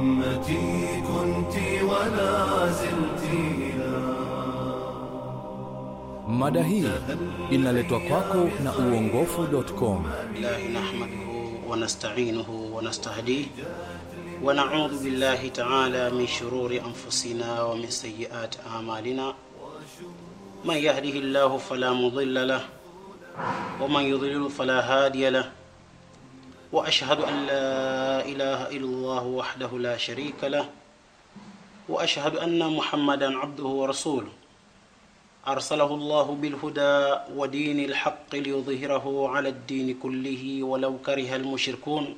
أمتي كنت ولا زلت Mada hii inaletwa kwako na uongofu.com. الله نحمده ونستعينه ونستهديه ونعوذ بالله تعالى من شرور أنفسنا ومن سيئات أعمالنا من يهده الله فلا مضل له ومن يضلل فلا هادي له وأشهد أن لا إله إلا الله وحده لا شريك له وأشهد أن محمدا عبده ورسوله. أرسله الله بالهدى ودين الحق ليظهره على الدين كله ولو كره المشركون.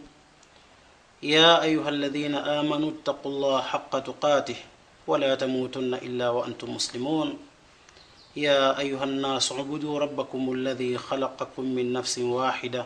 يا أيها الذين آمنوا اتقوا الله حق تقاته ولا تموتن إلا وأنتم مسلمون. يا أيها الناس اعبدوا ربكم الذي خلقكم من نفس واحدة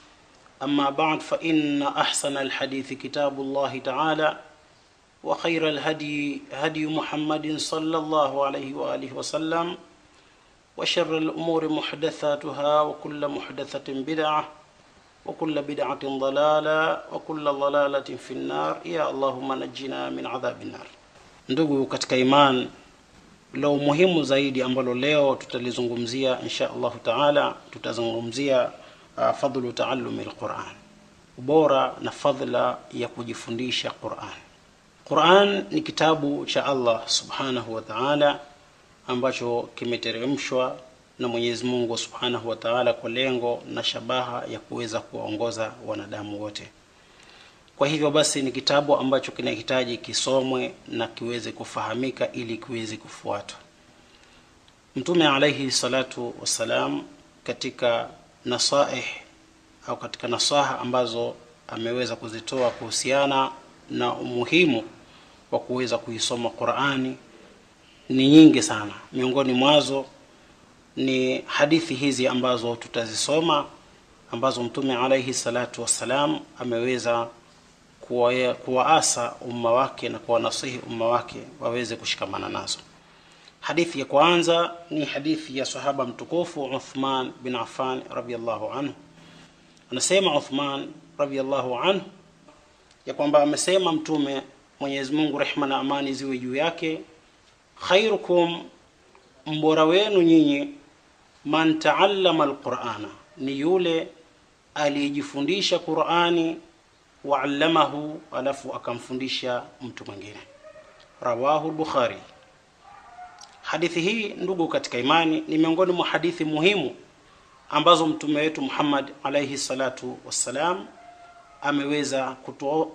أما بعد فإن أحسن الحديث كتاب الله تعالى وخير الهدي هدي محمد صلى الله عليه وآله وسلم وشر الأمور محدثاتها وكل محدثة بدعة وكل بدعة ضلالة وكل ضلالة في النار يا اللهم نجنا من عذاب النار ndugu katika iman la umuhimu zaidi ambalo leo tutalizungumzia insha allahu taala tutazungumzia uh, fadlu taallumi lquran ubora na fadhla ya kujifundisha quran Quran ni kitabu cha Allah subhanahu wa ta'ala ambacho kimeteremshwa na Mwenyezi Mungu subhanahu wa ta'ala kwa lengo na shabaha ya kuweza kuwaongoza wanadamu wote. Kwa hivyo basi ni kitabu ambacho kinahitaji kisomwe na kiweze kufahamika ili kiweze kufuatwa. Mtume alaihi salatu wassalam katika nasaih au katika nasaha ambazo ameweza kuzitoa kuhusiana na umuhimu wa kuweza kuisoma Qur'ani ni nyingi sana. Miongoni mwazo ni hadithi hizi ambazo tutazisoma ambazo Mtume alaihi salatu wassalam ameweza kuwa- kuwaasa umma wake na kuwanasihi umma wake waweze kushikamana nazo. Hadithi ya kwanza ni hadithi ya sahaba mtukufu Uthman bin Affan radhiyallahu anhu. Anasema Uthman radhiyallahu anhu ya kwamba amesema mtume Mwenyezi Mungu rehma na amani ziwe juu yake, khairukum, mbora wenu nyinyi, man taallama alqur'ana, ni yule aliyejifundisha Qur'ani, wa allamahu, alafu akamfundisha mtu mwingine. Rawahu Bukhari. Hadithi hii ndugu katika imani ni miongoni mwa hadithi muhimu ambazo mtume wetu Muhammad alayhi salatu wassalam ameweza kuto,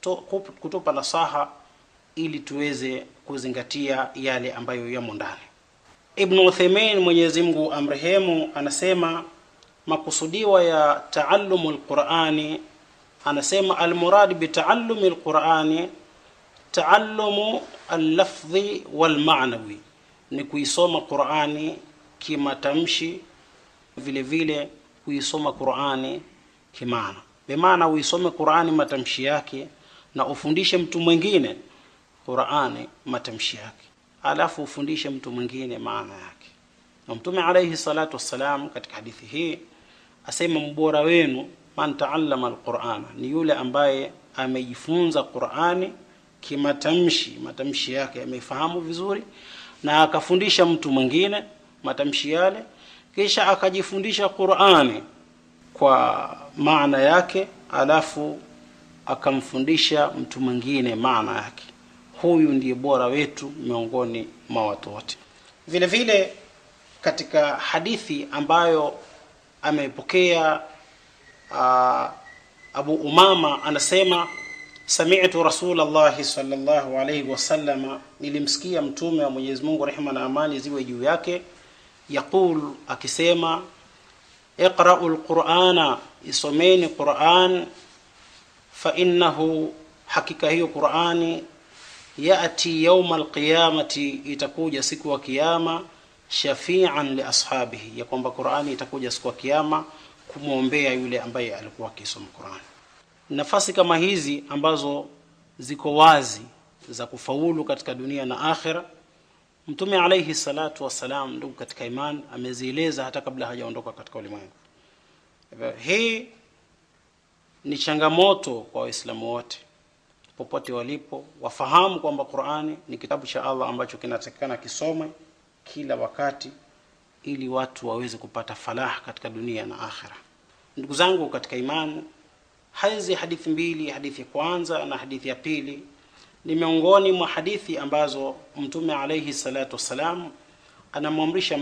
to, kutupa nasaha ili tuweze kuzingatia yale ambayo yamo ndani. Ibn Uthaymeen Mwenyezi Mungu amrehemu anasema makusudiwa ya taallumu lqurani, anasema almurad bitaallumi lqurani taallumu allafdhi walmanawi, ni kuisoma Qurani kimatamshi, vile vile kuisoma Qurani kimaana. Bimaana uisome Qur'ani matamshi yake na ufundishe mtu mwingine Qur'ani matamshi yake, alafu ufundishe mtu mwingine maana yake. Na Mtume alayhi salatu wassalam katika hadithi hii asema mbora wenu man taallama alqur'ana, ni yule ambaye amejifunza Qur'ani kimatamshi, matamshi yake amefahamu vizuri, na akafundisha mtu mwingine matamshi yale, kisha akajifundisha Qur'ani kwa maana yake alafu akamfundisha mtu mwingine maana yake. Huyu ndiye bora wetu miongoni mwa watu wote. Vile vile katika hadithi ambayo amepokea uh, abu umama anasema sami'tu rasulallahi sallallahu alayhi wasallama nilimsikia mtume wa mwenyezi mungu rehema na amani ziwe juu yake. Yaqul akisema iqra'u lqurana isomeni quran fa innahu hakika hiyo qurani yati yauma alqiyamati itakuja siku ya kiyama shafian li ashabihi ya kwamba qurani itakuja siku ya kiyama kumwombea yule ambaye alikuwa akisoma qurani nafasi kama hizi ambazo ziko wazi za kufaulu katika dunia na akhira mtume alaihi salatu wasalam ndugu katika iman amezieleza hata kabla hajaondoka katika ulimwengu. Hii ni changamoto kwa waislamu wote popote walipo wafahamu kwamba qurani ni kitabu cha allah ambacho kinatakikana kisome kila wakati ili watu waweze kupata falaha katika dunia na akhira ndugu zangu katika imani hizi hadithi mbili hadithi ya kwanza na hadithi ya pili ni miongoni mwa hadithi ambazo mtume alaihi salatu wassalam anamwamrisha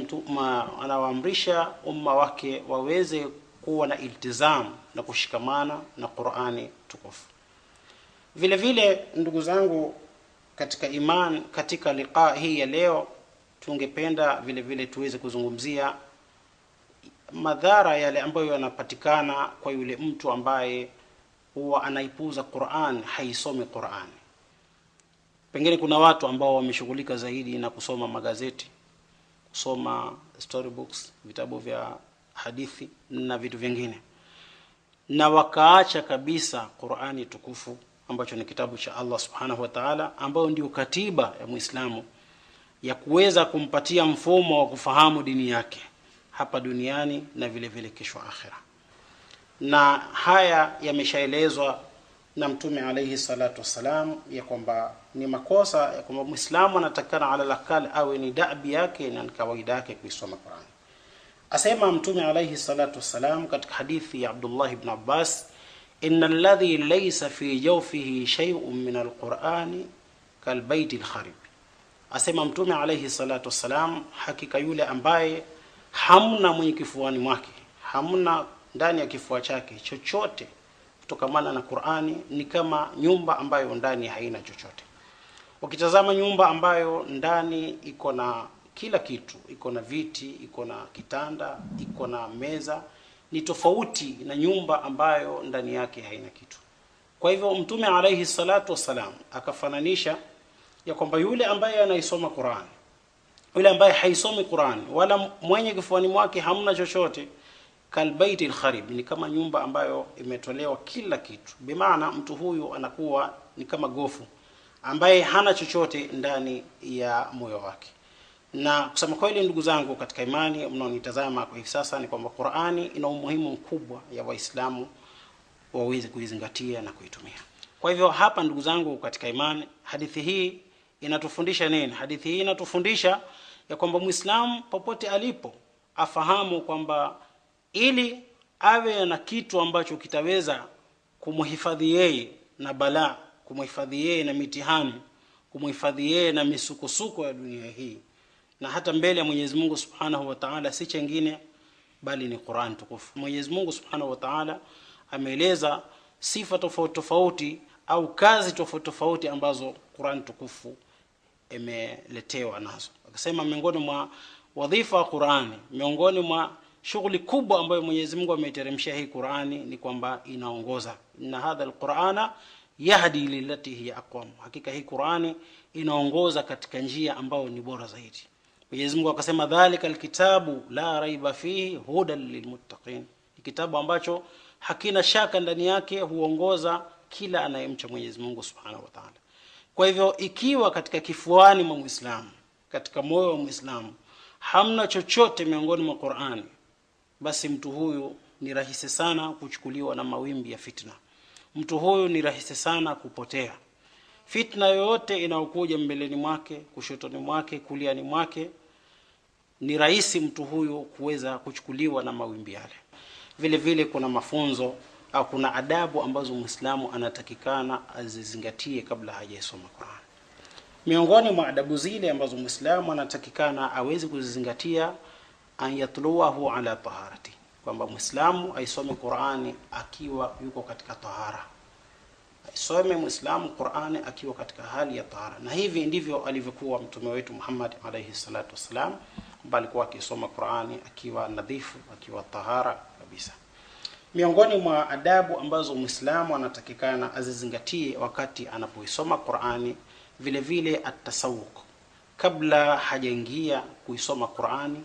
anawaamrisha umma wake waweze kuwa na iltizamu na kushikamana na qurani tukufu. Vile vile ndugu zangu katika iman katika liqa hii ya leo tungependa vile vile tuweze kuzungumzia madhara yale ambayo yanapatikana kwa yule mtu ambaye huwa anaipuuza Qur'an haisomi Qur'an. Pengine kuna watu ambao wameshughulika zaidi na kusoma magazeti kusoma storybooks vitabu vya hadithi na vitu vingine. Na wakaacha kabisa Qur'ani tukufu ambacho ni kitabu cha Allah subhanahu wa ta'ala ambayo ndio katiba ya Muislamu ya kuweza kumpatia mfumo wa kufahamu dini yake hapa duniani na vile vile kesho akhira na haya yameshaelezwa na mtume alayhi salatu wassalam ya kwamba ni makosa ya kwamba muislamu anatakana ala lakal awe ni dabi yake na kawaida yake kuisoma Qur'an. Asema mtume alayhi salatu wassalam katika hadithi ya Abdullah ibn Abbas inna alladhi laysa fi jawfihi shay'un min alqur'ani kalbaiti alkharib. Asema mtume alayhi salatu wassalam hakika yule ambaye hamna mwenye kifuani mwake hamna ndani ya kifua chake chochote kutokamana na Qur'ani ni kama nyumba ambayo ndani haina chochote. Ukitazama nyumba ambayo ndani iko na kila kitu iko na viti iko na kitanda iko na meza ni tofauti na nyumba ambayo ndani yake haina kitu. Kwa hivyo mtume alayhi salatu wassalam akafananisha ya kwamba yule ambaye anaisoma Qur'an yule ambaye haisomi Qur'an wala mwenye kifuani mwake hamna chochote kalbaiti lkharib, ni kama nyumba ambayo imetolewa kila kitu. Bimaana mtu huyu anakuwa ni kama gofu ambaye hana chochote ndani ya moyo wake. Na kusema kweli ndugu zangu katika imani mnaonitazama kwa hivi sasa ni kwamba Qur'ani ina umuhimu mkubwa ya waislamu waweze kuizingatia na kuitumia. Kwa hivyo hapa ndugu zangu katika imani hadithi hii inatufundisha nini? Hadithi hii inatufundisha ya kwamba muislamu popote alipo afahamu kwamba ili awe na kitu ambacho kitaweza kumhifadhi yeye na balaa kumhifadhi yeye na mitihani kumhifadhi yeye na misukosuko ya dunia hii. Na hata mbele ya Mwenyezi Mungu Subhanahu wa Ta'ala si chengine bali ni Qur'an tukufu. Mwenyezi Mungu Subhanahu wa Ta'ala ameeleza sifa tofauti tofauti au kazi tofauti tofauti ambazo Qur'an tukufu imeletewa nazo. Akasema miongoni mwa wadhifa wa Qur'ani miongoni mwa shughuli kubwa ambayo Mwenyezi Mungu ameiteremshia hii Qur'ani ni kwamba inaongoza. Na hadha alqur'ana yahdi lilati hiya aqwam. Hakika hii Qur'ani inaongoza katika njia ambayo ni bora zaidi. Mwenyezi Mungu akasema dhalika alkitabu la raiba fihi hudan lilmuttaqin. Ni kitabu ambacho hakina shaka ndani yake huongoza kila anayemcha Mwenyezi Mungu Subhanahu wa Ta'ala. Kwa hivyo ikiwa katika kifuani mwa Muislamu katika moyo wa Muislamu hamna chochote miongoni mwa Qur'ani basi mtu huyu ni rahisi sana kuchukuliwa na mawimbi ya fitna. Mtu huyu ni rahisi sana kupotea. Fitna yoyote inayokuja mbeleni mwake kushotoni mwake kuliani mwake ni rahisi mtu huyu kuweza kuchukuliwa na mawimbi yale. Vile vile kuna mafunzo au kuna adabu ambazo muislamu anatakikana azizingatie kabla hajasoma Qur'an. Miongoni mwa adabu zile ambazo muislamu anatakikana aweze kuzizingatia an yatluwahu ala taharati. Kwamba muislamu aisome Qur'ani akiwa yuko katika tahara. Aisome muislamu Qur'ani akiwa katika hali ya tahara. Na hivi ndivyo alivyokuwa mtume wetu Muhammad alayhi salatu wasalam ambaye alikuwa akisoma Qur'ani akiwa nadhifu akiwa tahara kabisa. Miongoni mwa adabu ambazo muislamu anatakikana azizingatie wakati anapoisoma Qur'ani vile vile atasawuk kabla hajaingia kuisoma qurani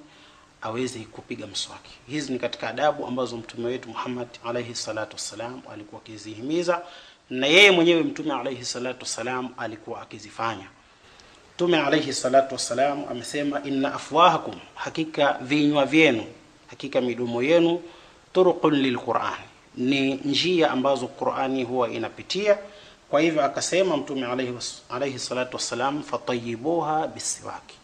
aweze kupiga mswaki. Hizi ni katika adabu ambazo mtume wetu muhammad alaihi salatu wassalam alikuwa akizihimiza na yeye mwenyewe mtume alaihi salatu wassalam alikuwa akizifanya. Mtume alaihi salatu wassalam amesema inna afwahakum hakika vinywa vyenu hakika midomo yenu turuqun lilquran ni njia ambazo qurani huwa inapitia. Kwa hivyo akasema mtume alayhi, alayhi salatu wassalam fatayibuha bisiwaki.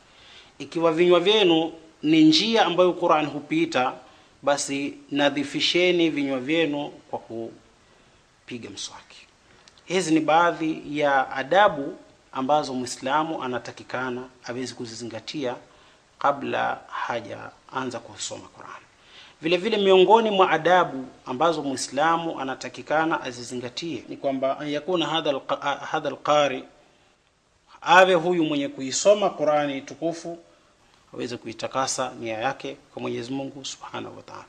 Ikiwa vinywa vyenu ni njia ambayo quran hupita basi nadhifisheni vinywa vyenu kwa kupiga mswaki. Hizi ni baadhi ya adabu ambazo Muislamu anatakikana awezi kuzizingatia kabla hajaanza kusoma quran. Vile vile miongoni mwa adabu ambazo Muislamu anatakikana azizingatie ni kwamba yakuna hadha alqari awe huyu mwenye kuisoma qurani tukufu aweze kuitakasa nia yake kwa mwenyezi mungu subhanahu wa taala.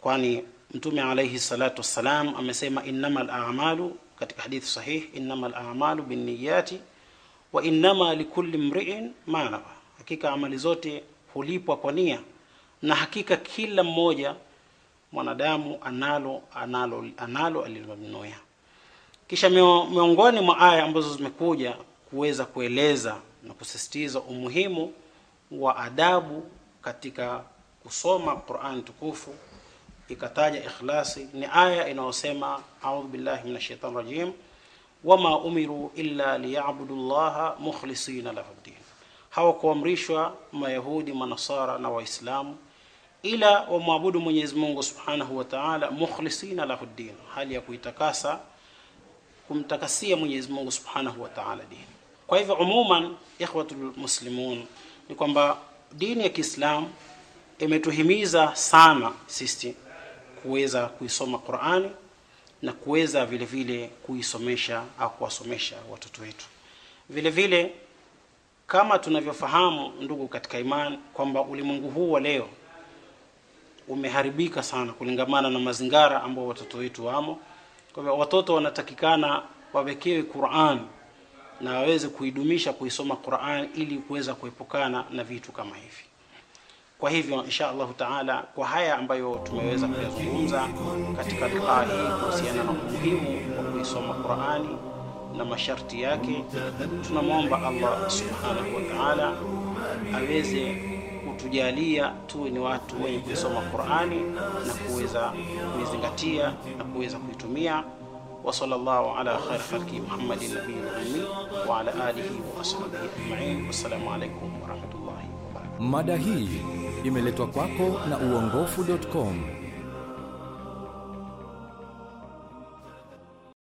Kwani mtume alayhi salatu wassalam amesema innama a'malu, katika hadithi sahih innama a'malu binniyati wa innama likulli mriin ma nawa. Hakika amali zote hulipwa kwa nia na hakika kila mmoja mwanadamu analo analo analo alilonuia kisha miongoni mwa aya ambazo zimekuja kuweza kueleza na kusisitiza umuhimu wa adabu katika kusoma Qur'an tukufu ikataja ikhlasi ni aya inayosema a'udhu billahi minash shaitani rajim wama umiru illa liyabudu llaha mukhlisina lahu ddin hawakuamrishwa mayahudi manasara na waislamu ila wamwabudu mwenyezi mungu subhanahu wa taala mukhlisina lahu ddin hali ya kuitakasa kumtakasia mwenyezi mungu subhanahu wa taala dini kwa hivyo umuman ikhwatul muslimun ni kwamba dini ya Kiislamu imetuhimiza sana sisi kuweza kuisoma qurani na kuweza vile vile kuisomesha au kuwasomesha watoto wetu. Vile vile kama tunavyofahamu ndugu katika imani kwamba ulimwengu huu wa leo umeharibika sana kulingamana na mazingara ambayo watoto wetu wamo. Kwa hivyo watoto wanatakikana wawekewe Qur'an na waweze kuidumisha kuisoma Qur'an ili kuweza kuepukana na vitu kama hivi. Kwa hivyo insha allahu taala kwa haya ambayo tumeweza kuyazungumza katika liqaa hii kuhusiana na umuhimu wa kuisoma qurani na masharti yake tunamwomba allah subhanahu wa taala aweze kutujalia tuwe ni watu wenye kuisoma qurani na kuweza kuizingatia na kuweza kuitumia وصلى الله على خير خلق محمد النبي الأمي وعلى آله وأصحابه أجمعين والسلام عليكم ورحمة الله وبركاته Mada hii imeletwa kwako na uongofu.com.